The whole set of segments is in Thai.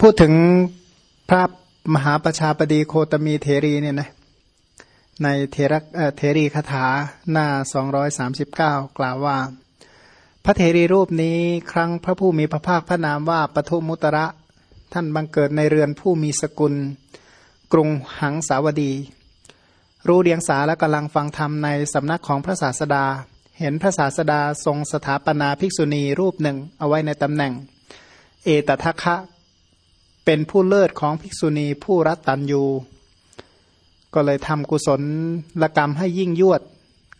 พูดถึงพระมหาประชาบดีโคตมีเทรีเนี่ยนะในเทระเทรีคาถาหน้า 239 กล่าวว่า พระเทรีรูปนี้ครั้งพระผู้มีพระภาคพระนามว่าปทุมุตระ ท่านบังเกิดในเรือนผู้มีสกุล กรุงหังสาวดี รู้เดียงสาและกำลังฟังธรรมในสำนักของพระศาสดา เห็นพระศาสดาทรงสถาปนาภิกษุณีรูปหนึ่งเอาไว้ในตำแหน่ง เอตทัคคะ เป็นผู้เลิศของภิกษุณีผู้รัตตัญยูก็เลยทำกุศลละกรรมให้ยิ่งยวด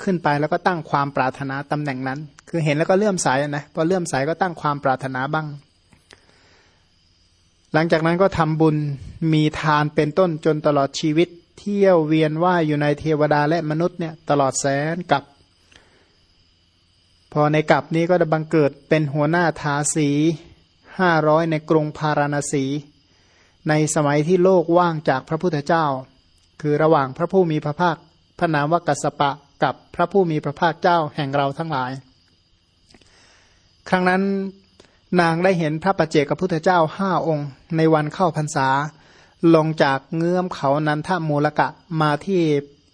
ขึ้นไปแล้วก็ตั้งความปรารถนาตำแหน่งนั้น คือเห็นแล้วก็เลื่อมใสนะพอเลื่อมใสก็ตั้งความปรารถนาบ้าง หลังจากนั้นก็ทำบุญมีทานเป็นต้นจนตลอดชีวิต เที่ยวเวียนว่ายอยู่ในเทวดาและมนุษย์เนี่ยตลอดแสนกับ พอในกับนี้ก็จะบังเกิดเป็นหัวหน้าทาสีห้าร้อยในกรุงพาราณสี ในสมัยที่โลกว่างจากพระพุทธเจ้า คือระหว่างพระผู้มีพระภาคพระนามว่ากัสปะกับพระผู้มีพระภาคเจ้าแห่งเราทั้งหลาย ครั้งนั้นนางได้เห็นพระประเจกับพุทธเจ้าห้าองค์ ในวันเข้าพรรษา ลงจากเงื้อมเขานันทมูลกะมาที่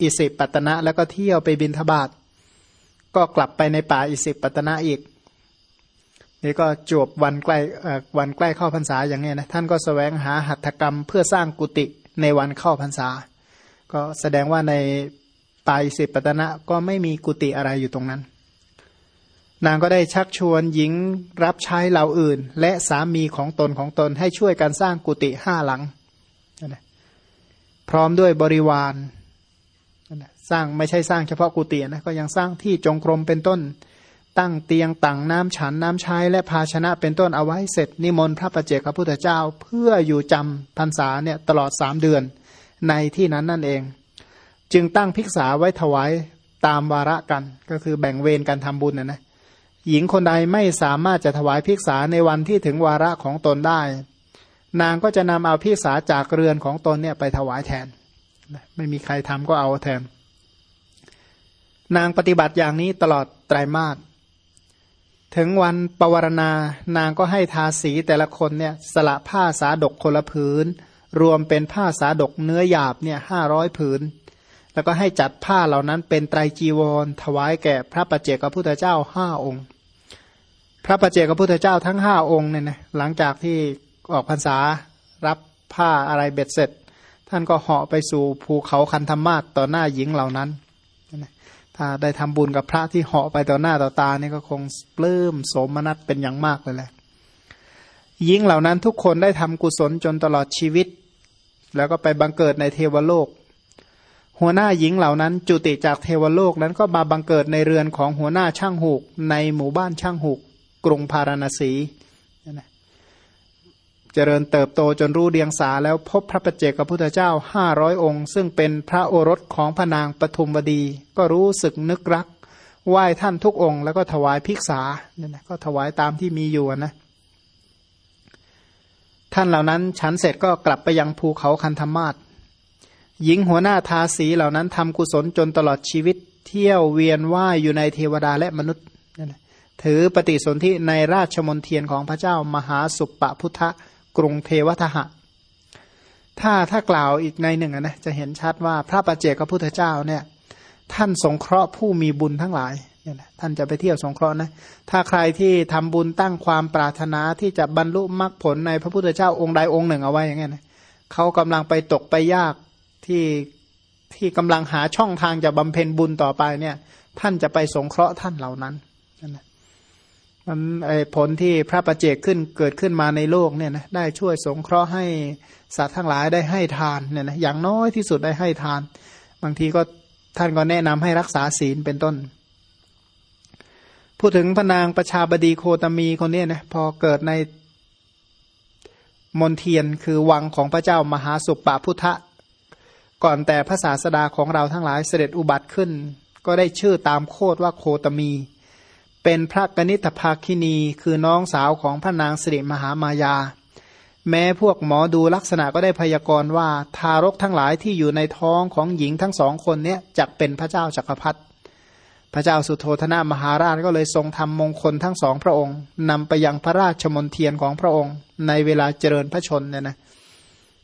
อิสิปตนะแล้วก็เที่ยวไปบินทบาทก็กลับไปในป่าอิสิปตนะอีก นี่ก็จบวันใกล้วันใกล้เข้าพรรษาอย่างนี้นะท่านก็สแสวงหาหัตถกรรมเพื่อสร้างกุฏิในวันเข้าพรรษา ก็แสดงว่าในปายสิปตนะก็ไม่มีกุฏิอะไรอยู่ตรงนั้น นางก็ได้ชักชวนหญิงรับใช้เหล่าอื่น และสามีของตนของตนให้ช่วยกันสร้างกุฏิห้าหลัง พร้อมด้วยบริวารสร้างไม่ใช่สร้างเฉพาะกุฏินะก็ยังสร้างที่จงกรมเป็นต้น ตั้งเตียงตังน้ำฉันน้ำใช้และภาชนะเป็นต้นเอาไว้เสร็จนิมนต์พระประเจกพระพุทธเจ้าเพื่ออยู่จำพรรษาเนี่ยตลอดสามเดือนในที่นั้นนั่นเอง จึงตั้งภิกษาไว้ถวายตามวาระกัน ก็คือแบ่งเวรกันทำบุญนะนะหญิงคนใดไม่สามารถจะถวายภิกษาในวันที่ถึงวาระของตนได้ นางก็จะนำเอาภิกษาจากเรือนของตนเนี่ยไปถวายแทน ไม่มีใครทำก็เอาแทน นางปฏิบัติอย่างนี้ตลอดไตรมาส ถึงวันปวารณานางก็ให้ทาสีแต่ละคนเนี่ยสละผ้าสาดกคนละผืน รวมเป็นผ้าสาดกเนื้อหยาบเนี่ยห้าร้อยผืน แล้วก็ให้จัดผ้าเหล่านั้นเป็นไตรจีวร ถวายแก่พระปัจเจกพระพุทธเจ้าห้าองค์ พระปัจเจกพระพุทธเจ้าทั้งห้าองค์เนี่ยนะหลังจากที่ออกพรรษารับผ้าอะไรเบ็ดเสร็จ ท่านก็เหาะไปสู่ภูเขาคันธมาศต่อหน้าหญิงเหล่านั้น ถ้าได้ทำบุญกับพระที่เหาะไปต่อหน้าต่อตานี่ก็คงปลื้มโสมนัสเป็นอย่างมากเลยแหละยิ่งเหล่านั้นทุกคนได้ทำกุศลจนตลอดชีวิต แล้วก็ไปบังเกิดในเทวโลก หัวหน้าหญิงเหล่านั้น จุติจากเทวโลกนั้นก็มาบังเกิดในเรือนของหัวหน้าช่างหูก ในหมู่บ้านช่างหูก กรุงพาราณสี เจริญเติบโตจนรู้เดียงสาแล้วพบพระประเจกกับพุทธเจ้าห้าร้อยองค์ ซึ่งเป็นพระโอรสของพระนางปทุมวดี ก็รู้สึกนึกรัก ไหว้ท่านทุกองค์ แล้วก็ถวายภิกษาเนี่ยนะก็ถวายตามที่มีอยู่นะท่านเหล่านั้นฉันเสร็จก็กลับไปยังภูเขาคันธมาศหญิงหัวหน้าทาสีเหล่านั้นทำกุศลจนตลอดชีวิตเที่ยวเวียนว่ายอยู่ในเทวดาและมนุษย์ ถือปฏิสนธิในราชมนเทียนของพระเจ้ามหาสุปปพุทธ กรุงเทวทหะ ถ้าถ้ากล่าวอีกในหนึ่งนะจะเห็นชัดว่าพระปัจเจกพระพุทธเจ้าเนี่ย ท่านสงเคราะห์ผู้มีบุญทั้งหลายเนี่ยนะท่านจะไปเที่ยวสงเคราะห์นะ ถ้าใครที่ทำบุญตั้งความปรารถนาที่จะบรรลุมรรคผลในพระพุทธเจ้าองค์ใดองค์หนึ่งเอาไว้อย่างเงี้ยนะเขากำลังไปตกไปยากที่ที่กำลังหาช่องทางจะบำเพ็ญบุญต่อไปเนี่ย ท่านจะไปสงเคราะห์ท่านเหล่านั้น ผลที่พระประเจกขึ้นเกิดขึ้นมาในโลกเนี่ยนะได้ช่วยสงเคราะห์ให้สัตว์ทั้งหลายได้ให้ทานเนี่ยนะอย่างน้อยที่สุดได้ให้ทาน บางทีก็ท่านก็แนะนำให้รักษาศีลเป็นต้น พูดถึงพนางประชาบดีโคตมีคนเนี้นะพอเกิดในมนเทียนคือวังของพระเจ้ามหาสุปปพุทธะก่อนแต่ภาษาสดาของเราทั้งหลายเสด็จอุบัติขึ้น ก็ได้ชื่อตามโคดว่าโคตมี เป็นพระกนิษฐภาคินีคือน้องสาวของพระนางสิริมหามายา แม้พวกหมอดูลักษณะก็ได้พยากรณ์ว่า ทารกทั้งหลายที่อยู่ในท้องของหญิงทั้งสองคนเนี้ยจะเป็นพระเจ้าจักรพรรดิพระเจ้าสุโธธนะมหาราชก็เลยทรงทำมงคลทั้งสองพระองค์นำไปยังพระราชมนเทียนของพระองค์ ในเวลาเจริญพระชนเนี่ยนะ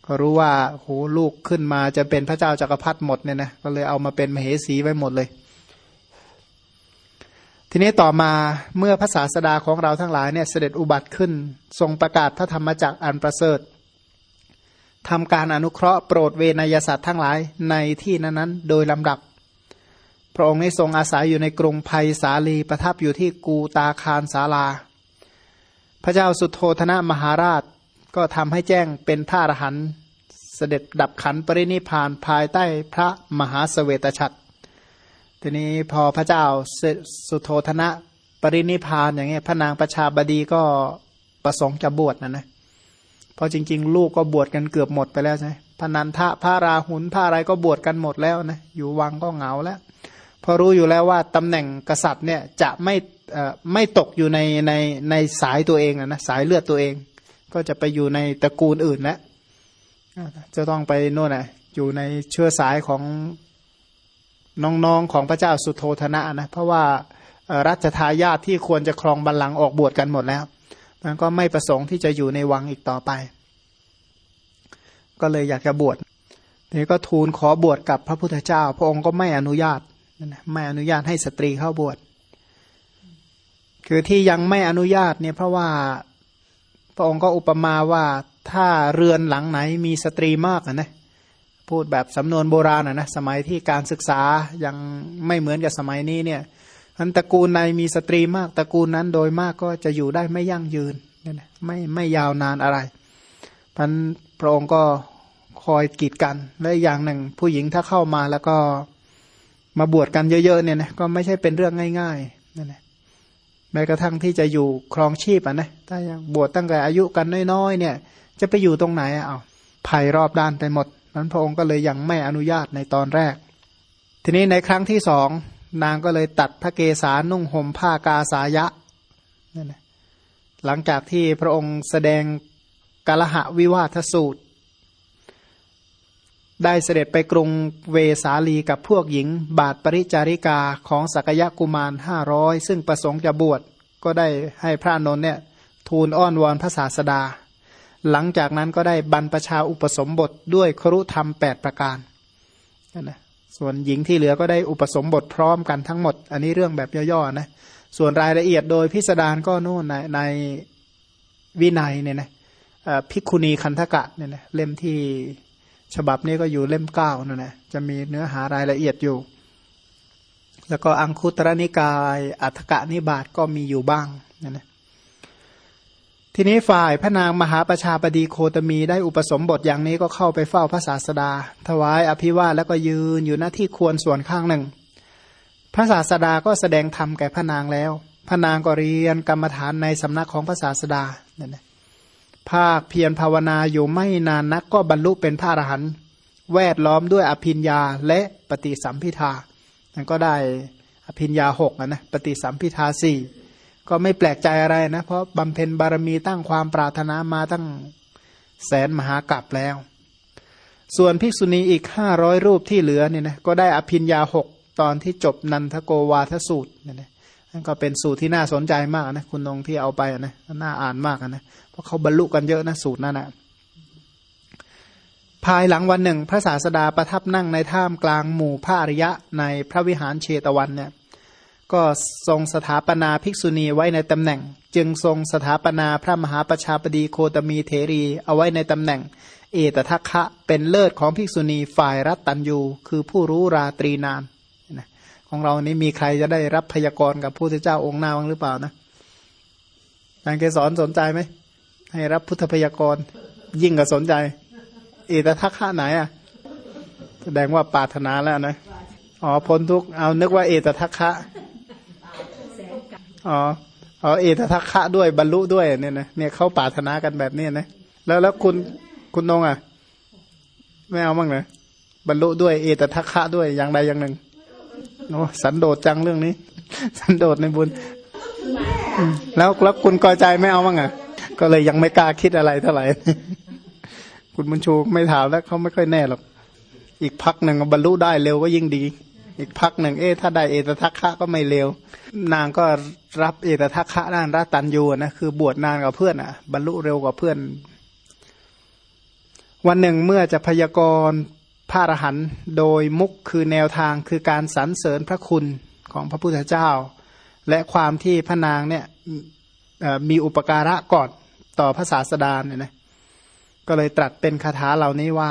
ก็รู้ว่าโหลูกขึ้นมาจะเป็นพระเจ้าจักรพรรดิหมดเนี่ยนะก็เลยเอามาเป็นมเหสีไว้หมดเลย ทีนี้ต่อมาเมื่อพระศาสดาของเราทั้งหลายเนี่ยเสด็จอุบัติขึ้น ทรงประกาศพระธรรมจักรอันประเสริฐทำการอนุเคราะห์โปรดเวนยสัตว์ทั้งหลายในที่นั้นๆ โดยลำดับ พระองค์นี้ทรงอาศัยอยู่ในกรุงภัยสาลีประทับอยู่ที่กูตาคารสาลา พระเจ้าสุโธธนะมหาราชก็ทำให้แจ้งเป็นพระอรหันต์เสด็จดับขันปรินิพานภายใต้พระมหาสเวตฉัตร ทีนี้พอพระเจ้าสุโธธนะ ปรินิพานอย่างเงี้ยพระนางประชาบดีก็ประสงค์จะบวชนะนะเพราะจริง ๆ ลูกก็บวชกันเกือบหมดไปแล้วใช่พนันทะพระราหุลพระอะไรก็บวชกันหมดแล้วนะอยู่วังก็เหงาแล้วพอรู้อยู่แล้วว่าตำแหน่งกษัตริย์เนี่ยจะไม่ไม่ตกอยู่ในในในสายตัวเองนะสายเลือดตัวเอง ก็จะไปอยู่ในตระกูลอื่นแล้วจะต้องไปโน่นนะอยู่ในเชื้อสายของ น้องๆของพระเจ้าสุโธธนะนะเพราะว่ารัชทายาทที่ควรจะครองบัลลังก์ออกบวชกันหมดแล้วมันก็ไม่ประสงค์ที่จะอยู่ในวังอีกต่อไป ก็เลยอยากจะบวชนี่ก็ทูลขอบวชกับพระพุทธเจ้า พระองค์ก็ไม่อนุญาตไม่อนุญาตให้สตรีเข้าบวชคือที่ยังไม่อนุญาตเนี่ยเพราะว่าพระองค์ก็อุปมาว่าถ้าเรือนหลังไหนมีสตรีมากนะ พูดแบบสำนวนโบราณนะสมัยที่การศึกษายังไม่เหมือนกับสมัยนี้เนี่ยอันตระกูลไหนมีสตรีมากตระกูลนั้นโดยมากก็จะอยู่ได้ไม่ยั่งยืนเนี่ยนะไม่ไม่ยาวนานอะไรนั้นพระองค์ก็คอยกีดกันและอย่างหนึ่ง ผู้หญิงถ้าเข้ามาแล้วก็มาบวชกันเยอะๆเนี่ยนะก็ไม่ใช่เป็นเรื่องง่ายๆนั่นแหละแม้กระทั่งที่จะอยู่ครองชีพอะนะถ้ายังบวชตั้งแต่อายุกันน้อยๆเนี่ย จะไปอยู่ตรงไหนอะเอาภัยรอบด้านไปหมด นั้นพระองค์ก็เลยยังไม่อนุญาตในตอนแรก ทีนี้ในครั้งที่สองนางก็เลยตัดพระเกศานุ่งห่มผ้ากาสายะนั่นนะหลังจากที่พระองค์แสดงกาลหะวิวาทสูตร ได้เสด็จไปกรุงเวสาลีกับพวกหญิง บาทปริจาริกาของสักยะกุมารห้าร้อยซึ่งประสงค์จะบวชก็ได้ให้พระนนท์เนี่ยทูลอ้อนวอนพระศาสดา หลังจากนั้นก็ได้บรรพชาอุปสมบทด้วยครุธรรมแปดประการนะส่วนหญิงที่เหลือก็ได้อุปสมบทพร้อมกันทั้งหมด อันนี้เรื่องแบบย่อๆนะส่วนรายละเอียดโดยพิสดารก็โน่นในในวินัยเนี่ยนะพิกุณีคันธกะเนี่ยนะเล่มที่ฉบับนี้ก็อยู่เล่มเก้านั่นนะจะมีเนื้อหารายละเอียดอยู่ แล้วก็อังคุตรนิกาย อัฏฐกะนิบาตก็มีอยู่บ้างนั่นนะ ทีนี้ฝ่ายพระนางมหาประชาบดีโคตมีได้อุปสมบทอย่างนี้ก็เข้าไปเฝ้าพระศาสดา ถวายอภิวาแล้วก็ยืนอยู่หน้าที่ควรส่วนข้างหนึ่ง พระศาสดาก็แสดงธรรมแก่พระนางแล้ว พระนางก็เรียนกรรมฐานในสำนักของพระศาสดาเนี่ยนะภาคเพียรภาวนาอยู่ไม่นานนักก็บรรลุเป็นพระอรหันต์แวดล้อมด้วยอภิญญาและปฏิสัมพิทานั่นก็ได้อภิญญาหกนะปฏิสัมพิทาสี่ ก็ไม่แปลกใจอะไรนะ เพราะบำเพ็ญบารมีตั้งความปรารถนามาตั้งแสนมหากรัปแล้ว ส่วนภิกษุณีอีกห้าร้อยรูปที่เหลือเนี่ยนะก็ได้อภินยาหกตอนที่จบนันทโกวาทสูตรเนี่ยนะนั่นก็เป็นสูตรที่น่าสนใจมากนะคุณนงที่เอาไปนะน่าอ่านมากนะเพราะเขาบรรลุกันเยอะนะสูตรนั่นนะภายหลังวันหนึ่ง พระศาสดาประทับนั่งในถ้ำกลางหมู่พระอริยะในพระวิหารเชตวันเนี่ย ก็ทรงสถาปนาภิกษุณีไว้ในตำแหน่ง จึงทรงสถาปนาพระมหาประชาบดีโคตมีเทรี เอาไว้ในตำแหน่ง เอตทัคคะเป็นเลิศของภิกษุณีฝ่ายรัตตัญยูคือผู้รู้ราตรีนานของเรานี้มีใครจะได้รับพยากรณ์กับพระพุทธเจ้าองค์หน้าบ้างหรือเปล่านะอาจารย์เกสอนสนใจไหมให้รับพุทธพยากรณ์ยิ่งกับสนใจ เอตทัคคะไหนอะ แสดงว่าปาถนาแล้วนะอ๋อพ้นทุกเอานึกว่าเอตทัคคะ อ๋ออ๋อเอตทัคคะด้วยบรรลุด้วยเนี่ยนะเนี่ยเขาปรารถนากันแบบนี้นะแล้วแล้วคุณคุณนงอะ ไม่เอาบ้างเหรอบรรลุด้วยเอตทัคคะด้วยอย่างใดอย่างหนึ่งโอ้สันโดษจังเรื่องนี้ สันโดษในบุญ แล้วแล้วคุณกอใจไม่เอาบ้างอะ ก็เลยยังไม่กล้าคิดอะไรเท่าไหร่คุณบุญชูไม่ถามแล้วเขาไม่ค่อยแน่หรอกอีกพักหนึ่งบรรลุได้เร็วก็ยิ่งดี อีกพักหนึ่งเอ๊ะถ้าได้เอตทัคคะก็ไม่เลวนางก็รับเอตทัคคะด้านรัตันยูนะคือบวชนานกับเพื่อนอะ บรรลุเร็วกว่าเพื่อน วันหนึ่งเมื่อจะพยากรณ์พระอรหันต์โดยมุกคือแนวทางคือการสรรเสริญพระคุณของพระพุทธเจ้า และความที่พระนางเนี่ยมีอุปการะก่อนต่อพระศาสดาเนี่ยนะก็เลยตรัสเป็นคาถาเหล่านี้ว่า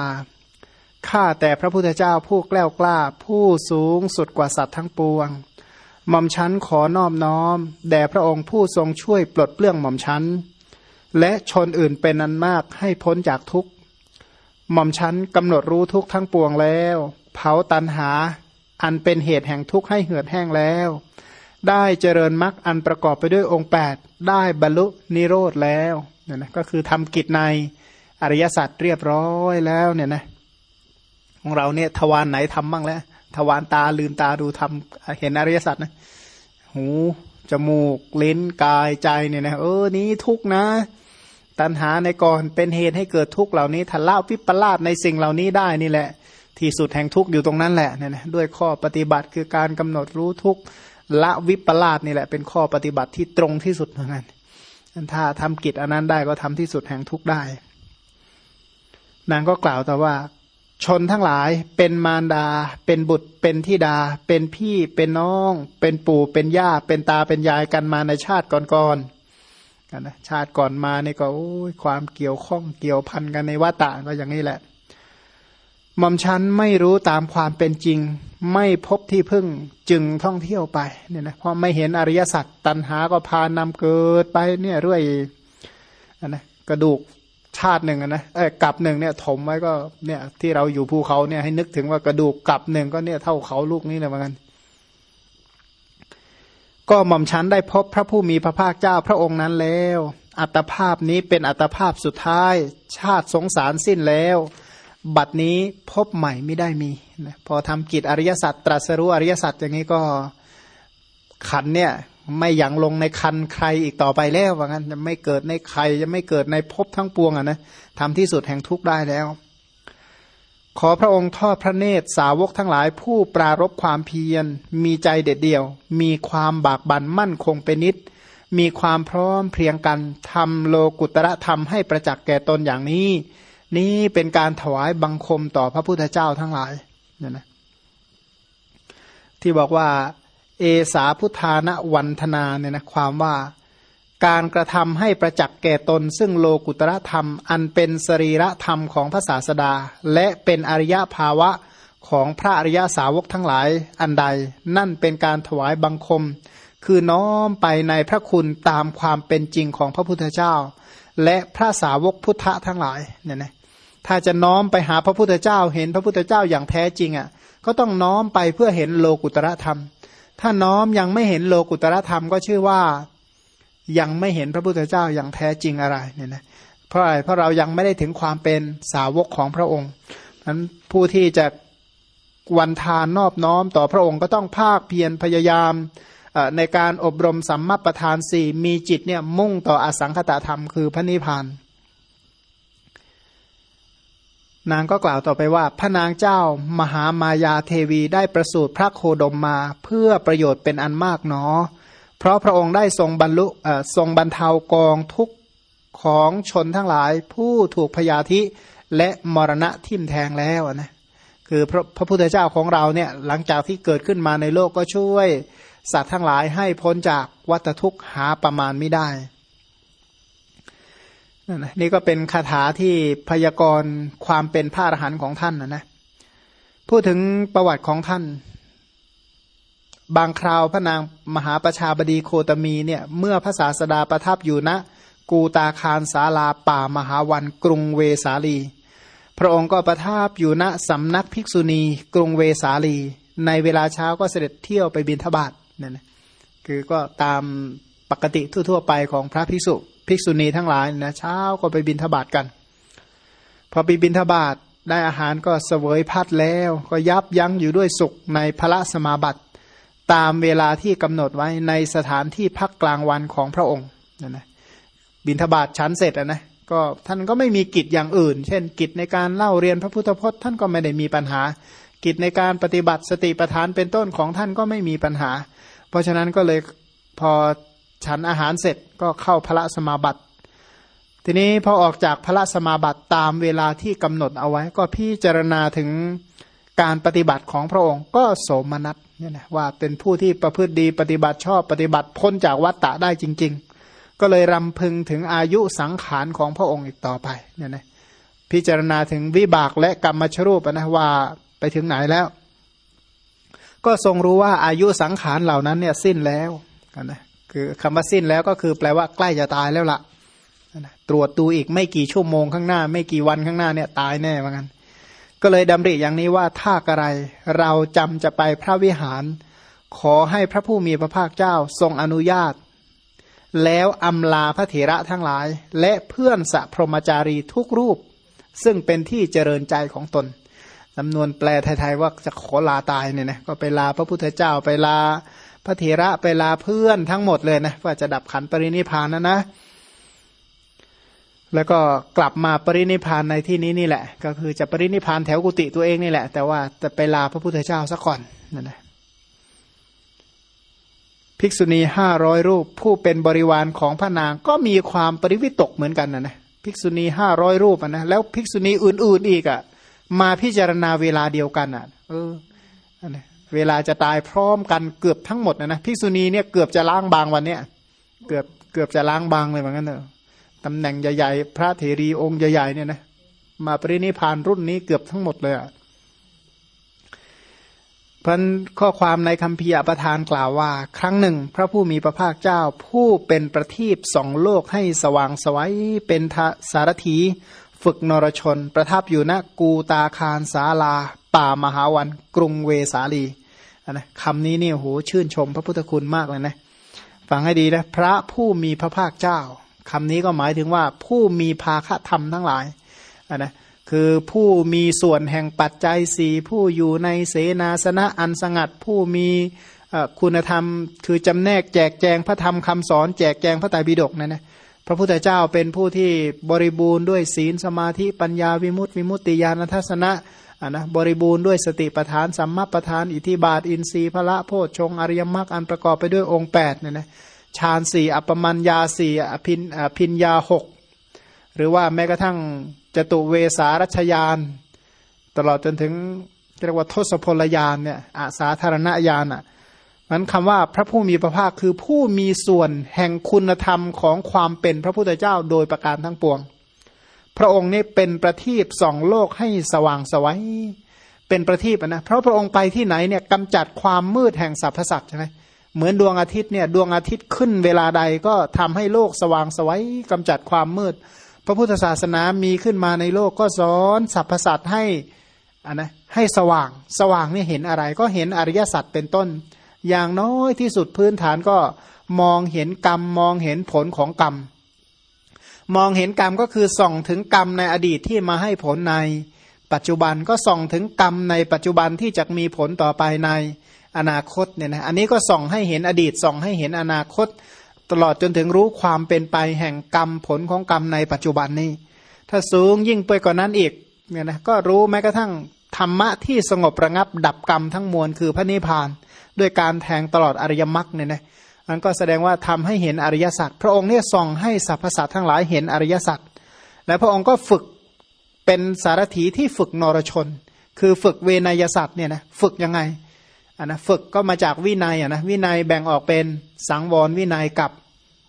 ข้าแต่พระพุทธเจ้าผู้แกล้วกล้า ผู้สูงสุดกว่าสัตว์ทั้งปวง หม่อมชั้นขอนอบน้อม แด่พระองค์ผู้ทรงช่วยปลดเปลื้องหม่อมชั้น และชนอื่นเป็นนันมากให้พ้นจากทุกข์หม่อมชั้นกำหนดรู้ทุกข์ทั้งปวงแล้ว เผาตันหา อันเป็นเหตุแห่งทุกข์ให้เหือดแห้งแล้ว ได้เจริญมรรคอันประกอบไปด้วยองค์ 8 ได้บรรลุนิโรธแล้วเนี่ยนะก็คือทำกิจในอริยสัจเรียบร้อยแล้วเนี่ยนะ ของเราเนี่ยทวารไหนทำบ้างแล้วทวารตาลืมตาดูทำเห็นอริยสัจนะหูจมูกลิ้นกายใจเนี่ยนะเออนี้ทุกนะ ตัณหาในก่อนเป็นเหตุให้เกิดทุกเหล่านี้ทันละวิปลาสในสิ่งเหล่านี้ได้นี่แหละ ที่สุดแห่งทุกอยู่ตรงนั้นแหละเนี่ยนะด้วยข้อปฏิบัติคือการกำหนดรู้ทุกละวิปลาสนี่แหละ เป็นข้อปฏิบัติที่ตรงที่สุดเหมือนกันถ้าทำกิจอันนั้นได้ก็ทำที่สุดแห่งทุกได้ นางก็กล่าวแต่ว่า ชนทั้งหลายเป็นมารดา เป็นบุตร เป็นธิดา เป็นพี่ เป็นน้อง เป็นปู่เป็นย่า เป็นตาเป็นยายกันมาในชาติก่อนๆกันนะชาติก่อนมานี่ก็ความเกี่ยวข้องเกี่ยวพันกันในวัฏฏะก็อย่างนี้แหละหม่อมชันไม่รู้ตามความเป็นจริง ไม่พบที่พึ่งจึงท่องเที่ยวไปเนี่ยนะเพราะไม่เห็นอริยสัจตัณหาก็พานำเกิดไปเนี่ยเรื่อยนะกระดูก ชาติหนึ่งนะเอ้กับหนึ่งเนี่ยถมไว้ก็เนี่ยที่เราอยู่ภูเขาเนี่ยให้นึกถึงว่ากระดูกกับหนึ่งก็เนี่ยเท่าเขาลูกนี้เลยเหมือนกันก็หม่อมชันได้พบพระผู้มีพระภาคเจ้าพระองค์นั้นแล้ว อัตภาพนี้เป็นอัตภาพสุดท้าย ชาติสงสารสิ้นแล้ว บัดนี้พบใหม่ไม่ได้มีนะพอทำกิจอริยสัจตรัสรู้อริยสัจอย่างนี้ก็ขันเนี่ย ไม่อยังลงในคันใครอีกต่อไปแล้วว่างั้นจะไม่เกิดในใครจะไม่เกิดในภพทั้งปวงอะนะทำที่สุดแห่งทุกข์ได้แล้ว ขอพระองค์ทอดพระเนตรสาวกทั้งหลาย ผู้ปรารบความเพียร มีใจเด็ดเดี่ยว มีความบากบั่นมั่นคงเป็นนิด มีความพร้อมเพรียงกันทำโลกุตระธรรมให้ประจักษ์แก่ตนอย่างนี้ นี้เป็นการถวายบังคมต่อพระพุทธเจ้าทั้งหลายเนี่ยนะที่บอกว่า เอสาพุทธานะวันธนาเนี่ยนะความว่าการกระทำให้ประจักษ์แก่ตน ซึ่งโลกุตระธรรม อันเป็นสรีระธรรมของพระศาสดา และเป็นอริยภาวะของพระอริยสาวกทั้งหลายอันใด นั่นเป็นการถวายบังคม คือน้อมไปในพระคุณตามความเป็นจริงของพระพุทธเจ้า และพระสาวกพุทธทั้งหลายเนี่ยนะถ้าจะน้อมไปหาพระพุทธเจ้าเห็นพระพุทธเจ้าอย่างแท้จริงอะ่ะก็ต้องน้อมไปเพื่อเห็นโลกุตระธรรม ถ้าน้อมยังไม่เห็นโลกุตระธรรมก็ชื่อว่า ยังไม่เห็นพระพุทธเจ้าอย่างแท้จริงอะไรเนี่ยนะเพราะอะไรเพราะเรายังไม่ได้ถึงความเป็นสาวกของพระองค์นั้นผู้ที่จะวันทานนอบน้อมต่อพระองค์ก็ต้องภาคเพียรพยายามในการอบรมสัมมาประธานสี่มีจิตเนี่ยมุ่งต่ออสังขตธรรมคือพระนิพพาน นางก็กล่าวต่อไปว่า พระนางเจ้ามหามายาเทวีได้ประสูติพระโคดมมาเพื่อประโยชน์เป็นอันมากเนอ เพราะพระองค์ได้ทรงบรรลุทรงบรรเทากองทุกของชนทั้งหลายผู้ถูกพยาธิและมรณะทิ่มแทงแล้วนะคือพระพระพุทธเจ้าของเราเนี่ยหลังจากที่เกิดขึ้นมาในโลกก็ช่วย สัตว์ทั้งหลายให้พ้นจากวัฏทุกข์หาประมาณไม่ได้ นี่ก็เป็นคาถาที่พยากรณ์ความเป็นพระอรหันต์ของท่านนะนะพูดถึงประวัติของท่าน บางคราวพระนางมหาประชาบดีโคตมีเนี่ยเมื่อพระศาสดาประทับอยู่ณนะกูตาคารสาลาป่ามหาวันกรุงเวสาลี พระองค์ก็ประทับอยู่ณสำนักภิกษุณีกรุงเวสาลี ในเวลาเช้าก็เสด็จเที่ยวไปบินทบาทเนี่ยนะคือก็ตามปกติทั่วๆไปของพระภิกษุ ภิกษุณีทั้งหลายนะเช้าก็ไปบินทบาทกัน พอไปบินทบาทได้อาหารก็เสวยพัดแล้ว ก็ยับยั้งอยู่ด้วยสุขในพระสมาบัติ ตามเวลาที่กำหนดไว้ในสถานที่พักกลางวันของพระองค์นะนะบินทบาทชั้นเสร็จนะก็ท่านก็ไม่มีกิจอย่างอื่น เช่น กิจในการเล่าเรียนพระพุทธพจน์ท่านก็ไม่ได้มีปัญหา กิจในการปฏิบัติสติปัฏฐานเป็นต้นของท่านก็ไม่มีปัญหา เพราะฉะนั้นก็เลยพอ ฉันอาหารเสร็จก็เข้าพระสมาบัติ ทีนี้พอออกจากพระสมาบัติตามเวลาที่กำหนดเอาไว้ ก็พิจารณาถึงการปฏิบัติของพระองค์ ก็โสมนัสเนี่ยนะว่าเป็นผู้ที่ประพฤติดีปฏิบัติชอบปฏิบัติพ้นจากวัฏฏะได้จริง ๆ ก็เลยรำพึงถึงอายุสังขารของพระองค์อีกต่อไปเนี่ยนะพิจารณาถึงวิบากและกรรมชรูปนะว่าไปถึงไหนแล้ว ก็ทรงรู้ว่าอายุสังขารเหล่านั้นเนี่ยสิ้นแล้วนะ คือคำว่าสิ้นแล้วก็คือแปลว่าใกล้จะตายแล้วละ่ะตรวจดูอีกไม่กี่ชั่วโมงข้างหน้า ไม่กี่วันข้างหน้าเนี่ยตายแน่เหมือนกันก็เลยดำริอย่างนี้ว่าถ้ากระไรเราจำจะไปพระวิหาร ขอให้พระผู้มีพระภาคเจ้าทรงอนุญาต แล้วอำลาพระเถระทั้งหลาย และเพื่อนสัพรมจารีทุกรูป ซึ่งเป็นที่เจริญใจของตนจำนวนแปลไทยๆว่าจะขอลาตายเนี่ยนะก็ไปลาพระพุทธเจ้าไปลา ระเถระไปลาเพื่อนทั้งหมดเลยนะว่าจะดับขันปรินิพานนะนะ แล้วก็กลับมาปรินิพานในที่นี้นี่แหละ ก็คือจะปรินิพานแถวกุฏิตัวเองนี่แหละ แต่ว่าจะไปลาพระพุทธเจ้าซะก่อนนั่นแหละภิกษุณีห้าร้อยรูปผู้เป็นบริวารของพระนางก็มีความปริวิตกเหมือนกันนะนะภิกษุณีห้าร้อยรูปนะแล้วภิกษุณีอื่น ๆอีกอะ่ะ มาพิจารณาเวลาเดียวกันอะ เออนะ เวลาจะตายพร้อมกันเกือบทั้งหมดนะนะภิกษุณีเนี่ยเกือบจะล้างบางวันเนี้ยเกือบเกือบจะล้างบางเลยเหมือนกันเนอะตำแหน่งใหญ่ๆพระเถรีองค์ใหญ่ๆเนี่ยนะมาปรินิพานรุ่นนี้เกือบทั้งหมดเลยอะพันข้อความในคำพีอประธานกล่าวว่า ครั้งหนึ่ง พระผู้มีพระภาคเจ้า ผู้เป็นประทีปสองโลกให้สว่างสวัยเป็นสารถี ฝึกนรชน ประทับอยู่ณกูตาคารสาลา ป่ามหาวัน กรุงเวสาลีนะคำนี้นี่โหชื่นชมพระพุทธคุณมากเลยนะฟังให้ดีนะพระผู้มีพระภาคเจ้าคำนี้ก็หมายถึงว่าผู้มีภาคธรรมทั้งหลายนะคือผู้มีส่วนแห่งปัจจัยสี่ผู้อยู่ในเสนาสนะอันสงัด ผู้มีคุณธรรม คือจำแนกแจกแจงพระธรรมคำสอน แจกแจงพระไตรปิฎกนั่นนะ พระพุทธเจ้าเป็นผู้ที่บริบูรณ์ด้วยศีลสมาธิปัญญาวิมุตติวิมุตติญาณทัศนะอ่านะบริบูรณ์ด้วยสติปทานสัมมาปทาน อิทิบาท อินทรีย์พระโพชฌงอริยมรรคอันประกอบไปด้วยองค์8เนี่ยนะฌานสี่อัปมัญญาสี่อภินอภินยาหกหรือว่าแม้กระทั่งจตุเวสารัชยาน ตลอดจนถึงเรียกว่าทศพลยานเนี่ยอาสาธารณญาณอะ มันคำว่าพระผู้มีพระภาคคือผู้มีส่วนแห่งคุณธรรมของความเป็นพระพุทธเจ้าโดยประการทั้งปวง พระองค์นี่เป็นประทีปส่องโลกให้สว่างสวัยเป็นประทีปนะเพราะพระองค์ไปที่ไหนเนี่ยกำจัดความมืดแห่งสรรพสัตว์ใช่ไหมเหมือนดวงอาทิตย์เนี่ยดวงอาทิตย์ขึ้นเวลาใดก็ทำให้โลกสว่างสวัยกำจัดความมืด พระพุทธศาสนามีขึ้นมาในโลกก็สอนสรรพสัตว์ให้อันนะให้สว่างสว่างนี่เห็นอะไรก็เห็นอริยสัจเป็นต้น อย่างน้อยที่สุดพื้นฐานก็มองเห็นกรรมมองเห็นผลของกรรม มองเห็นกรรมก็คือส่องถึงกรรมในอดีตที่มาให้ผลใน ปัจจุบันก็ส่องถึงกรรมในปัจจุบันที่จะมีผลต่อไปในอนาคตเนี่ยนะอันนี้ก็ส่องให้เห็นอดีตส่องให้เห็นอนาคต ตลอดจนถึงรู้ความเป็นไปแห่งกรรมผลของกรรมในปัจจุบันนี้ ถ้าสูงยิ่งไปกว่านนั้นอีกเนี่ยนะก็รู้แม้กระทั่งธรรมะที่สงบระงับดับกรรมทั้งมวลคือพระนิพพาน ด้วยการแทงตลอดอริยมรรคเนี่ยนะอันก็แสดงว่าทำให้เห็นอริยสัจพระองค์เนี่ยส่องให้สรรพสัตว์ทั้งหลายเห็นอริยสัจและพระองค์ก็ฝึกเป็นสารถีที่ฝึกนรชน คือฝึกเวนยสัตว์เนี่ยนะฝึกยังไงอันนะฝึกก็มาจากวินัยอะนะวินัยแบ่งออกเป็นสังวรวินัยกับ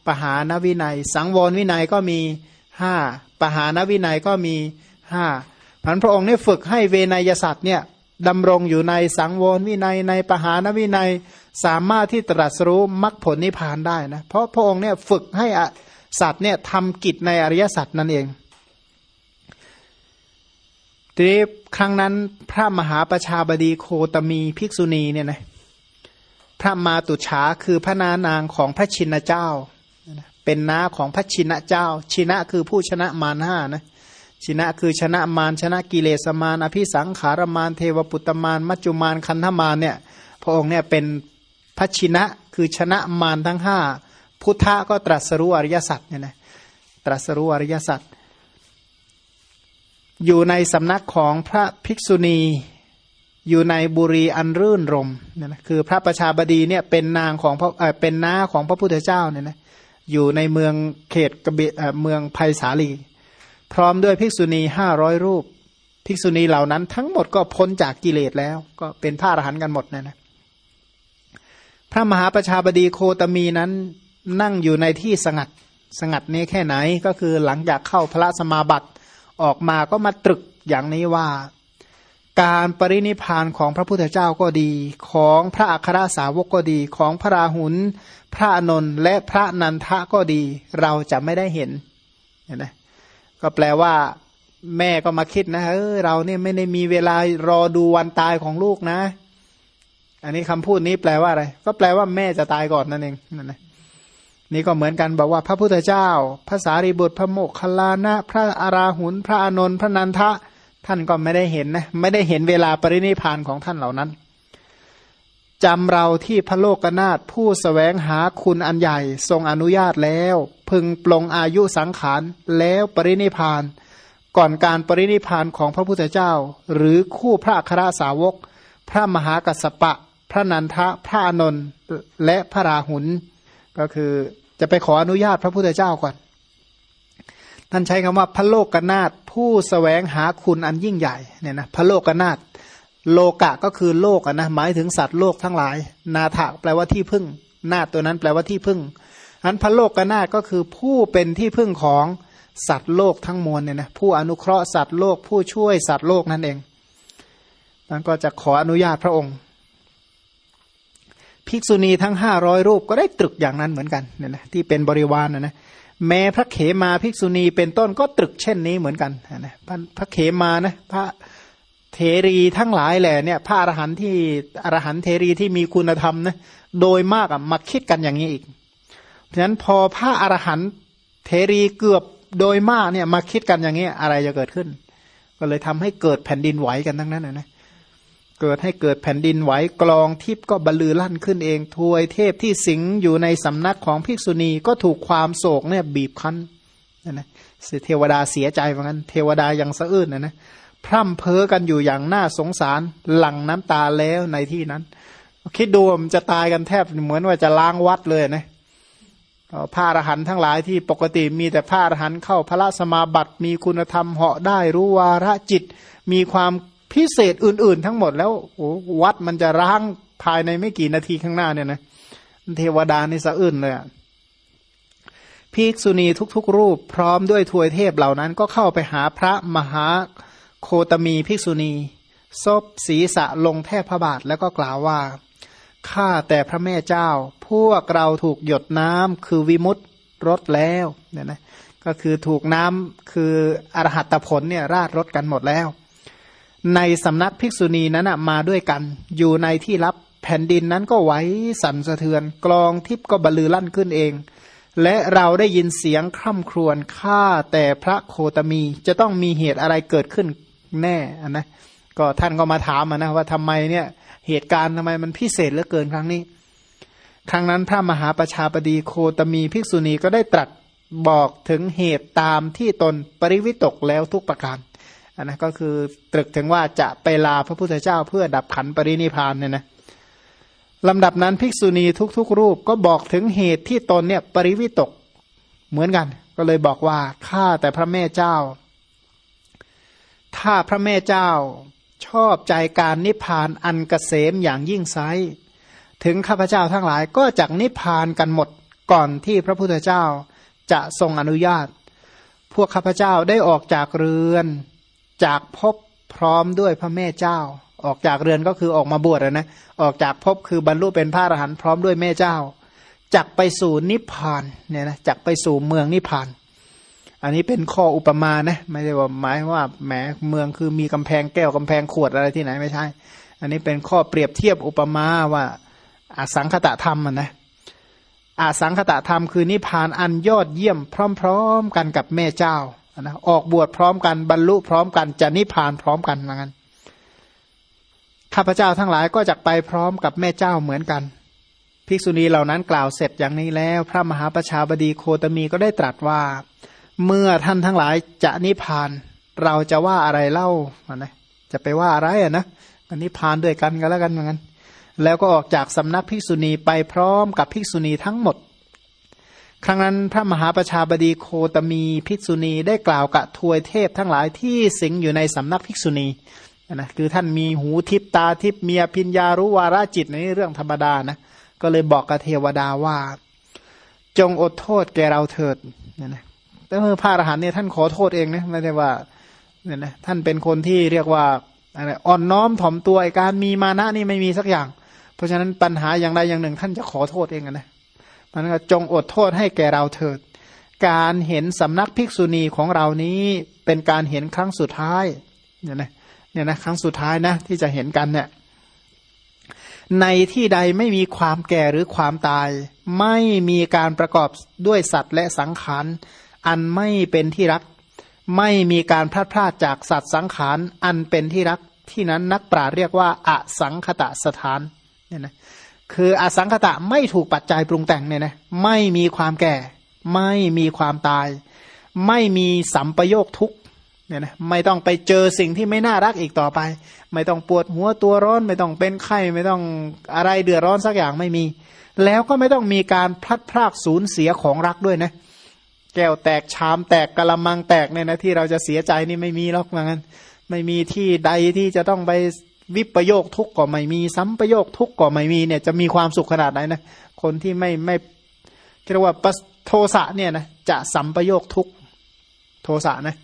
ปหานวินัย สังวรวินัยก็มีห้าปหานวินัยก็มีห้าพันพระองค์เนี่ยฝึกให้เวนยสัตว์เนี่ย ดำรงอยู่ในสังวรวินัยในปหานวินัยสามารถที่ตรัสรู้มรรคผลนิพพานได้นะ เพราะพระองค์เนี่ยฝึกให้สัตว์เนี่ยทำกิจในอริยสัจนั่นเองทีนี้ครั้งนั้นพระมหาประชาบดีโคตมีภิกษุณีเนี่ยนะพระมาตุฉาคือพระนานางของพระชินเจ้า เป็นน้าของพระชินเจ้า ชินะคือผู้ชนะมารห้านะ ชนะคือชนะมารชนะกิเลสมารอภิสังขารมารเทวปุตตมารมัจจุมารคันธมารเนี่ยพระองค์เนี่ยเป็นพระชินะคือชนะมารทั้งห้าพุทธะก็ตรัสรู้อริยสัจเนี่ยนะตรัสรู้อริยสัจอยู่ในสำนักของพระภิกษุณีอยู่ในบุรีอันรื่นรมเนี่ยนะคือพระประชาบดีเนี่ยเป็นนางของพระเออเป็นน้าของพระพุทธเจ้าเนี่ยนะอยู่ในเมืองเขตกบิเออเมืองไผ่สาลี พร้อมด้วยภิกษุณีห้าร้อยรูป ภิกษุณีเหล่านั้นทั้งหมดก็พ้นจากกิเลสแล้ว ก็เป็นพระอรหันต์กันหมดนะนะพระมหาประชาบดีโคตมีนั้นนั่งอยู่ในที่สงัดสงัดนี้แค่ไหนก็คือหลังจากเข้าพระสมาบัติออกมาก็มาตรึกอย่างนี้ว่า การปรินิพานของพระพุทธเจ้าก็ดี ของพระอัครสาวกก็ดี ของพระราหุลพระนนและพระนันทะก็ดี เราจะไม่ได้เห็นเห็นไหม ก็แปลว่า แม่ก็มาคิดนะเออเราเนี่ยไม่ได้มีเวลารอดูวันตายของลูกนะ อันนี้คำพูดนี้แปลว่าอะไร ก็แปลว่าแม่จะตายก่อนนั่นเองนั่นนะนี่ก็เหมือนกันบอกว่า พระพุทธเจ้า พระสารีบุตรพระโมกขลานะ พระอาราหุลพระอานนท์พระนันทะ ท่านก็ไม่ได้เห็นนะ ไม่ได้เห็นเวลาปรินิพานของท่านเหล่านั้น จำเราที่พระโลกนาถผู้สแสวงหาคุณอันใหญ่ ทรงอนุญาตแล้ว พึงปลงอายุสังขารแล้วปรินิพาน ก่อนการปรินิพานของพระพุทธเจ้า หรือคู่พระคราสาวก พระมหากัสสปะ พระนันทะพระอนนท์และพระราหุลก็คือจะไปขออนุญาตพระพุทธเจ้าก่อน ท่านใช้คำว่าพระโลกนาถผู้สแสวงหาคุณอันยิ่งใหญ่เนี่ยนะพระโลกนาถ โลกะก็คือโลกนะหมายถึงสัตว์โลกทั้งหลาย นาถะแปลว่าที่พึ่ง นาตัวนั้นแปลว่าที่พึ่งอันพระโลกกนาก็คือผู้เป็นที่พึ่งของสัตว์โลกทั้งมวลเนี่ยนะผู้อนุเคราะห์สัตว์โลกผู้ช่วยสัตว์โลกนั่นเองนั้นก็จะขออนุญาตพระองค์ ภิกษุณีทั้งห้าร้อยรูปก็ได้ตรึกอย่างนั้นเหมือนกันเนี่ยนะที่เป็นบริวารนะนะแม้พระเขมาภิกษุณีเป็นต้นก็ตรึกเช่นนี้เหมือนกันนะพระเขมานะพระ เทรีทั้งหลายแหละเนี่ย พระอรหันต์ที่อรหันต์เทรีที่มีคุณธรรมนะโดยมากอะมาคิดกันอย่างนี้อีกเพราะฉะนั้นพอพระอรหันต์เถรีเกือบโดยมากเนี่ยมาคิดกันอย่างนี้อะไรจะเกิดขึ้น ก็เลยทำให้เกิดแผ่นดินไหวกันทั้งนั้นนะนะเกิดให้เกิดแผ่นดินไหวกลองทิพย์ก็บรรลือลั่นขึ้นเองทวยเทพที่สิงอยู่ในสำนักของภิกษุณีก็ถูกความโศกเนี่ยบีบคั้นนะนะเทวดาเสียใจเหมือนกันเทวดายังสะอื้นนะนะ พร่ำเพ้อกันอยู่อย่างน่าสงสารหลั่งน้ำตาแล้วในที่นั้น คิดดูมันจะตายกันแทบเหมือนว่าจะล้างวัดเลยนะพระอรหันต์ทั้งหลายที่ปกติมีแต่พระอรหันต์เข้าพระสมาบัติ มีคุณธรรมเหาะได้รู้วาระจิต มีความพิเศษอื่น ๆ ทั้งหมดแล้วโอ้วัดมันจะร้างภายในไม่กี่นาทีข้างหน้าเนี่ยนะเทวดาในสะอื่นเลยภิกษุณีทุก ๆ รูปพร้อมด้วยทวยเทพเหล่านั้นก็เข้าไปหาพระมหา โคตมีภิกษุณี ซบศีรษะลงแทบพระบาทแล้วก็กล่าวว่าข้าแต่พระแม่เจ้า พวกเราถูกหยดน้ำคือวิมุตรดแล้วเนี่ยนะก็คือถูกน้ำคืออรหัตผลเนี่ยราดรดกันหมดแล้ว ในสำนักภิกษุณีนั้นมาด้วยกัน อยู่ในที่รับแผ่นดินนั้นก็ไหวสั่นสะเทือน กลองทิพก็บรรลือลั่นขึ้นเอง และเราได้ยินเสียงคร่ำครวญข้าแต่พระโคตมีจะต้องมีเหตุอะไรเกิดขึ้น แน่นะก็ท่านก็มาถามนะว่าทำไมเนี่ยเหตุการณ์ทำไมมันพิเศษเหลือเกินครั้งนี้ ครั้งนั้นพระมหาประชาบดีโคตมีภิกษุณีก็ได้ตรัสบอกถึงเหตุตามที่ตนปริวิตกแล้วทุกประการนนะก็คือตรึกถึงว่าจะไปลาพระพุทธเจ้าเพื่อดับขันปรินิพานเนี่ยนะลำดับนั้นภิกษุณีทุกๆ รูปก็บอกถึงเหตุที่ตนเนี่ยปริวิตกเหมือนกัน ก็เลยบอกว่าข้าแต่พระแม่เจ้า ถ้าพระแม่เจ้าชอบใจการนิพพานอันกเกษมอย่างยิ่งไซถึงข้าพเจ้าทั้งหลายก็จักนิพพานกันหมดก่อนที่พระพุทธเจ้าจะทรงอนุญาต พวกข้าพเจ้าได้ออกจากเรือน จากพบพร้อมด้วยพระแม่เจ้า ออกจากเรือนก็คือออกมาบวชนะออกจากพบคือบรรลุเป็นพระอรหันต์พร้อมด้วยแม่เจ้าจักไปสู่นิพพานเนี่ยนะจักไปสู่เมืองนิพพาน อันนี้เป็นข้ออุปมานะไม่ได้ว่าหมายว่าแหมเมืองคือมีกำแพงแก้วกำแพงขวดอะไรที่ไหนไม่ใช่ อันนี้เป็นข้อเปรียบเทียบอุปมาว่าอาสังคตะธรรมนะอาสังคตะธรรมคือนิพพานอันยอดเยี่ยมพร้อม ๆ กันกับแม่เจ้านะออกบวชพร้อมกันบรรลุพร้อมกันจะนิพพานพร้อมกันเหมือนกันข้าพเจ้าทั้งหลายก็จะไปพร้อมกับแม่เจ้าเหมือนกันภิกษุณีเหล่านั้นกล่าวเสร็จอย่างนี้แล้ว พระมหาประชาบดีโคตมีก็ได้ตรัสว่า เมื่อท่านทั้งหลายจะนิพพาน เราจะว่าอะไรเล่านะจะไปว่าอะไรอะนะกันนิพพานด้วยกันกันแล้วกันเหมือนกันแล้วก็ออกจากสำนักภิกษุณีไปพร้อมกับภิกษุณีทั้งหมด ครั้งนั้นพระมหาประชาบดีโคตมีภิกษุณีได้กล่าวกับทวยเทพทั้งหลายที่สิงอยู่ในสำนักภิกษุณีนะคือท่านมีหูทิพตาทิพเมียพิญญารู้วาระจิตในเรื่องธรรมดานะก็เลยบอกกับเทวดาว่า จงอดโทษแกเราเถิดนี่ยนะ แต่เมื่อพระอรหันต์เนี่ยท่านขอโทษเองนะไม่ใช่ว่าเนี่ยนะท่านเป็นคนที่เรียกว่าอะไรอ่อนน้อมถ่อมตัวไอการมีมานะนี่ไม่มีสักอย่าง เพราะฉะนั้นปัญหาอย่างใดอย่างหนึ่ง ท่านจะขอโทษเองนะมันก็จงอดโทษให้แก่เราเถิด การเห็นสำนักภิกษุณีของเรานี้เป็นการเห็นครั้งสุดท้ายเนี่ยนะเนี่ยนะครั้งสุดท้ายนะที่จะเห็นกันเนี่ยในที่ใดไม่มีความแก่หรือความตาย ไม่มีการประกอบด้วยสัตว์และสังขาร อันไม่เป็นที่รัก ไม่มีการพลาดพลาดจากสัตว์สังขาร อันเป็นที่รักที่นั้นนักปราเรียกว่า อสังคตะสถานเนี่ยนะคืออสังคตะไม่ถูกปัจจัยปรุงแต่งเนี่ยนะไม่มีความแก่ ไม่มีความตาย ไม่มีสัมปโยคทุกเนี่ยนะไม่ต้องไปเจอสิ่งที่ไม่น่ารักอีกต่อไป ไม่ต้องปวดหัวตัวร้อน ไม่ต้องเป็นไข้ ไม่ต้องอะไรเดือดร้อนสักอย่างไม่มี แล้วก็ไม่ต้องมีการพลัดพรากสูญเสียของรักด้วยนะ แก้วแตกชามแตกกะละมังแตกเนี่ยนะที่เราจะเสียใจนี่ไม่มีหรอกเหมือนกันไม่มีที่ใดที่จะต้องไปวิปโยคทุกข์ก็ไม่มีสัมปโยคทุกข์ก็ไม่มีเนี่ยจะมีความสุขขนาดไหนนะคนที่ไม่ไม่เรียกว่าโทสะเนี่ยนะจะสัมปโยคทุกข์โทสะนะ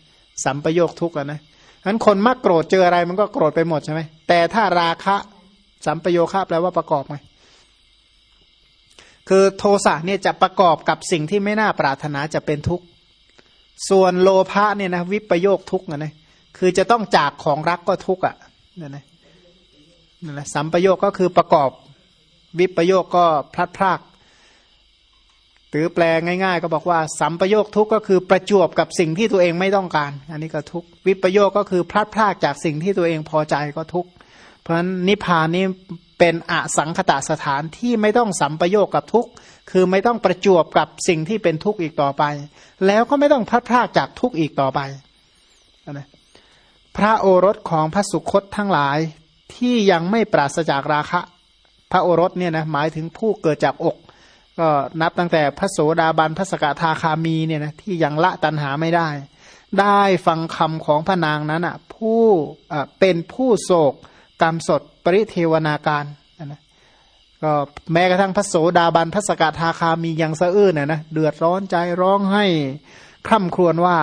สัมปโยคทุกข์นะฉะนั้นคนมักโกรธเจออะไรมันก็โกรธไปหมดใช่ไหมแต่ถ้าราคะสัมปโยคะแปลว่าประกอบไง คือโทสะเนี่ยจะประกอบกับสิ่งที่ไม่น่าปรารถนาจะเป็นทุกข์ ส่วนโลภะเนี่ยนะวิปโยคทุกข์นะคือจะต้องจากของรักก็ทุกข์อะนั่นนะนั่นแหละสัมปโยคก็คือประกอบวิปโยคก็พลัดพรากหรือแปลง่ายๆ ก็บอกว่า สัมปโยคทุกข์ก็คือประจวบกับสิ่งที่ตัวเองไม่ต้องการ อันนี้ก็ทุกข์วิปโยคก็คือพลัดพรากจากสิ่งที่ตัวเองพอใจก็ทุกข์เพราะฉะนั้นนิพพานนี้ เป็นอสังคตะสถานที่ไม่ต้องสัมปโยคกับทุกคือไม่ต้องประจวบกับสิ่งที่เป็นทุกข์อีกต่อไป แล้วก็ไม่ต้องพลัดพรากจากทุกข์อีกต่อไปนะพระโอรสของพระสุคตทั้งหลายที่ยังไม่ปราศจากราคะ พระโอรสเนี่ยนะหมายถึงผู้เกิดจากอก ก็นับตั้งแต่พระโสดาบันพระสกทาคามีเนี่ยนะที่ยังละตันหาไม่ได้ ได้ฟังคำของพระนางนั้นอะผู้เป็นผู้โศกกรรมสด ปริเทวนาการนะก็แม้กระทั่งพระโสดาบันพระสกทาคามียังสะอื้นนะนะเดือดร้อนใจร้องให้คร่ำครวญว่า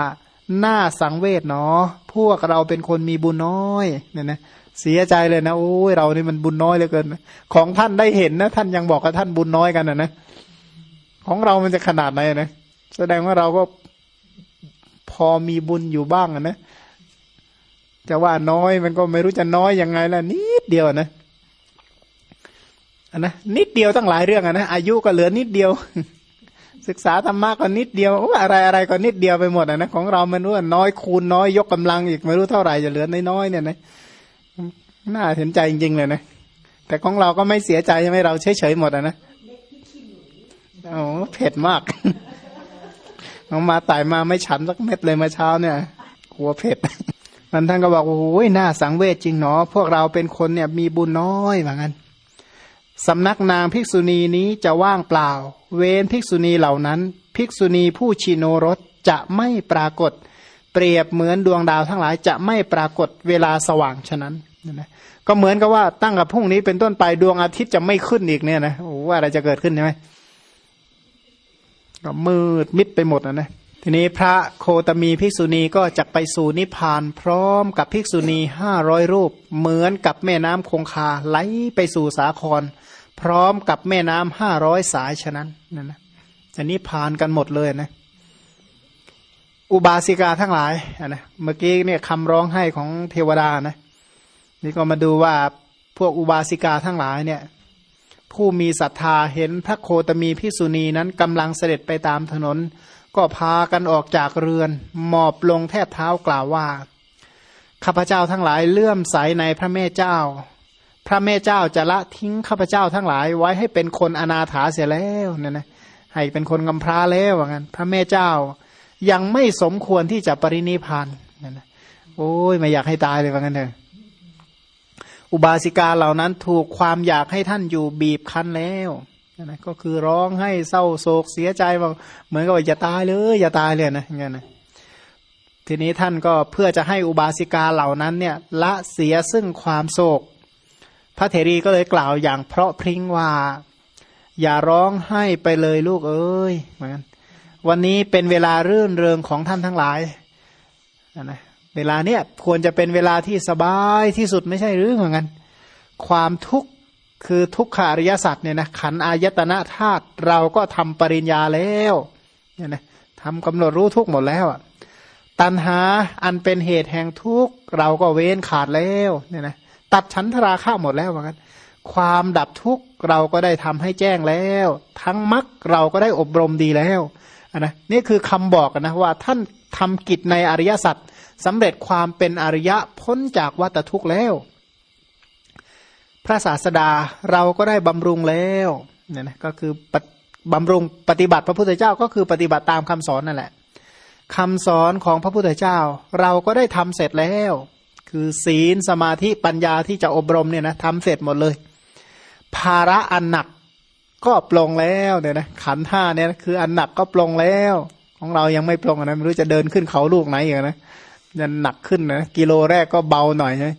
หน้าสังเวชเนาะพวกเราเป็นคนมีบุญน้อยเนี่ยนะเสียใจเลยนะโอ้ยเรานี่มันบุญน้อยเหลือเกิน ของท่านได้เห็นนะ ท่านยังบอกกับท่านบุญน้อยกันนะนะของเรามันจะขนาดไหนนะแสดงว่าเราก็พอมีบุญอยู่บ้างนะจะว่าน้อยมันก็ไม่รู้จะน้อยยังไงล่ะนิ ดเดียวนะอันนะนิดเดียวตั้งหลายเรื่องอะนะอายุก็เหลือนิดเดียว ศึกษาธรรมะก็นิดเดียวอะไรอะไรก็นิดเดียวไปหมดนะของเรามันรู้ว่น้อยคูณน้อยยกกำลังอีกไม่รู้เท่าไหร่จะเหลือน้อยเนี่ยนะน่าเห็นใจจริงๆเลยนะแต่ของเราก็ไม่เสียใจใช่ไหมเราเฉยๆหมดอะนะโอ้เผ็ดมากน้องมาตายมาไม่ฉันสักเม็ดเลยมาเช้าเนี่ยกลัวเผ็ด มันท่านก็บอกโอ้ยน่าสังเวชจริงเนาะพวกเราเป็นคนเนี่ยมีบุญน้อยเหมือนกันสำนักนางภิกษุณีนี้จะว่างเปล่า เว้นภิกษุณีเหล่านั้น ภิกษุณีผู้ชิโนรสจะไม่ปรากฏ เปรียบเหมือนดวงดาวทั้งหลายจะไม่ปรากฏเวลาสว่างฉะนั้นนะก็เหมือนกับว่าตั้งกับพรุ่งนี้เป็นต้นไปดวงอาทิตย์จะไม่ขึ้นอีกเนี่ยนะโอ้ว่าอะไรจะเกิดขึ้นใช่ไหมก็มืดมิดไปหมดนะนะ ทีนี้พระโคตมีภิกษุณีก็จะไปสู่นิพพานพร้อมกับภิกษุณีห้าร้อยรูป เหมือนกับแม่น้ำคงคาไหลไปสู่สาคร พร้อมกับแม่น้ำห้าร้อยสายฉะนั้นนั่นนะจะนิพพานกันหมดเลยนะ อุบาสิกาทั้งหลายนะเมื่อกี้เนี่ยคำร้องให้ของเทวดานะ นี่ก็มาดูว่าพวกอุบาสิกาทั้งหลายเนี่ย ผู้มีศรัทธาเห็นพระโคตมีพิสุณีนั้นกำลังเสด็จไปตามถนน ก็พากันออกจากเรือน หมอบลงแทบเท้ากล่าวว่า ข้าพเจ้าทั้งหลายเลื่อมใสในพระแม่เจ้า พระแม่เจ้าจะละทิ้งข้าพเจ้าทั้งหลายไว้ให้เป็นคนอนาถาเสียแล้วเนี่ยนะให้เป็นคนกำพร้าแล้วว่างั้นพระแม่เจ้ายังไม่สมควรที่จะปรินิพานเนี่ยนะโอ้ยไม่อยากให้ตายเลยว่างั้นเถอะอุบาสิกาเหล่านั้นถูกความอยากให้ท่านอยู่บีบคั้นแล้ว นะก็คือร้องให้เศร้าโศกเสียใจบอกเหมือนกับว่าอย่าตายเลยอย่าตายเลยนะอย่างเงี้ยนะทีนี้ท่านก็เพื่อจะให้อุบาสิกาเหล่านั้นเนี่ยละเสียซึ่งความโศก พระเถรีก็เลยกล่าวอย่างเพราะพริ้งว่า อย่าร้องให้ไปเลยลูกเอ้ยเหมือนวันนี้เป็นเวลารื่นเริงของท่านทั้งหลายนะเวลาเนี้ยควรจะเป็นเวลาที่สบายที่สุดไม่ใช่หรือเหมือนกันความทุกข์ คือทุกขาริยสัตว์เนี่ยนะขันอายตนะธาตุเราก็ทำปริญญาแล้วเนี่ยนะทำกำหนดรู้ทุกหมดแล้วอะตัณหาอันเป็นเหตุแห่งทุกข์ เราก็เว้นขาดแล้วเนี่ยนะตัดชั้นทราข้าหมดแล้วเหมือนกันความดับทุกข์เราก็ได้ทำให้แจ้งแล้ว ทั้งมรรคเราก็ได้อบรมดีแล้วนะนี่คือคำบอกนะว่าท่านทำกิจในอริยสัจสำเร็จความเป็นอริยะพ้นจากวัฏทุกข์แล้ว พระศาสดาเราก็ได้บำรุงแล้วเนี่ยนะก็คือบำรุงปฏิบัติพระพุทธเจ้าก็คือปฏิบัติตามคำสอนนั่นแหละคำสอนของพระพุทธเจ้า เราก็ได้ทำเสร็จแล้ว คือศีลสมาธิปัญญาที่จะอบรมเนี่ยนะทำเสร็จหมดเลย ภาระอันหนักก็ปลงแล้วเนี่ยนะขันห้าเนี่ยคืออันหนักก็ปลงแล้ว ของเรายังไม่ปลงนะไม่รู้จะเดินขึ้นเขาลูกไหนอย่างนะจะหนักขึ้นนะกิโลแรกก็เบาหน่อยใช่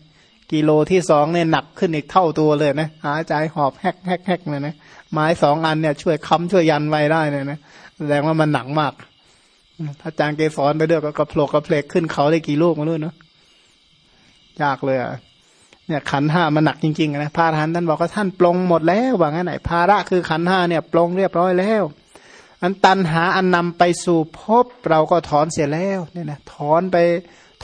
กิโลที่สองเนี่ยหนักขึ้นอีกเท่าตัวเลยนะหายใจหอบแฮกแฮกแฮกเลยนะไม้สองอันเนี่ยช่วยค้ำช่วยยันไว้ได้เลยนะแสดงว่ามันหนักมากถ้าจางเกสรไปด้วยก็กระโผลกกระเพลกขึ้นเขาได้กี่ลูกมาลุ้นเนาะยากเลยอะเนี่ยขันห้ามันหนักจริงๆนะพระอรหันท่านบอกว่าท่านปลงหมดแล้วว่างั้นไหนภาระคือขันห้าเนี่ยปลงเรียบร้อยแล้วอันตันหาอันนำไปสู่พบเราก็ถอนเสียแล้วเนี่ยนะถอนไป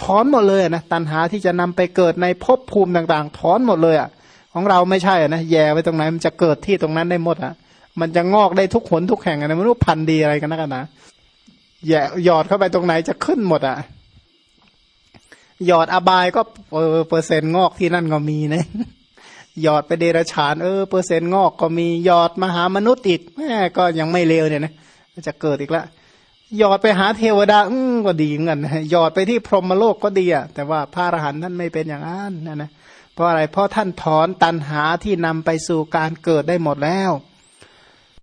ถอนหมดเลยนะตันหาที่จะนำไปเกิดในภพภูมิต่าง ๆ ถอนหมดเลยอะ ของเราไม่ใช่นะแย่ไปตรงไหนมันจะเกิดที่ตรงนั้นได้หมดอะ มันจะงอกได้ทุกขนทุกแห่งนะไม่รู้พันดีอะไรกันนะกันนะแย่หยอดเข้าไปตรงไหนจะขึ้นหมดอะหยอดอบายก็เออเปอร์เซ็นต์งอกที่นั่นก็มีนะหยอดไปเดรฉานเออเปอร์เซ็นต์งอกก็มีหยอดมหามนุษย์อีกแม่ก็ยังไม่เลวเนี่ยนะจะเกิดอีกแล้ว หยอดไปหาเทวดา อืมก็ดีเหมือนกันหยอดไปที่พรหมโลกก็ดีอะแต่ว่าพระอรหันต์ท่านไม่เป็นอย่างนั้นนะนะเพราะอะไรเพราะท่านถอนตันหาที่นำไปสู่การเกิดได้หมดแล้ว